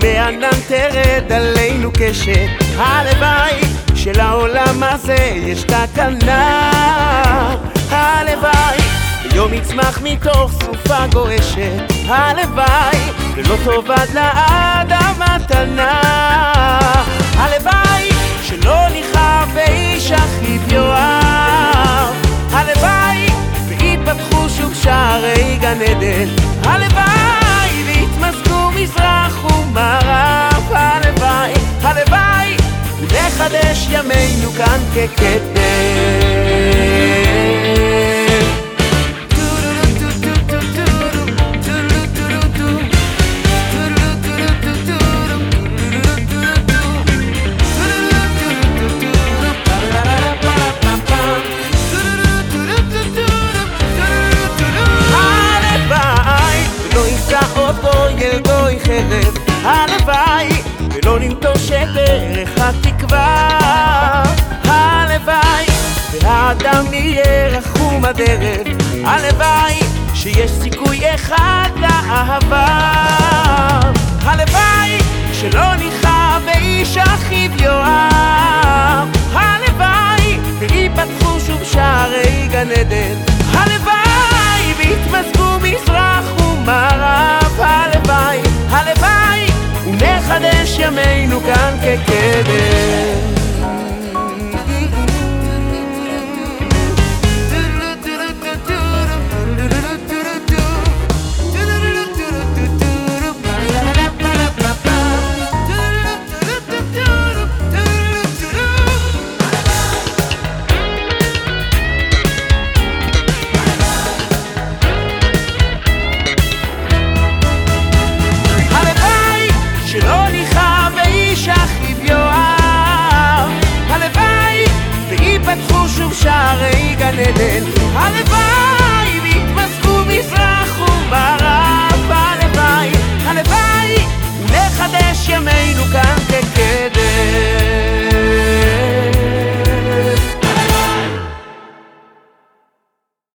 וענן תרד עלינו קשת. הלוואי שלעולם הזה יש תקנה. הלוואי יום יצמח מתוך סופה גועשת הלוואי ולא תאבד לאדם מתנה הלוואי שלא נכאב אחיו יואב. הלוואי ויפתחו שוב שערי גן עדן. הלוואי ויתמזגו מזרח ונחדש ימינו כאן כקדם הלוואי ולא ננטוש דרך התקווה הלוואי והאדם נהיה רחום הדרך הלוואי שיש סיכוי אחד לאהבה baby יואב. הלוואי ויפתחו שוב שערי גן עדן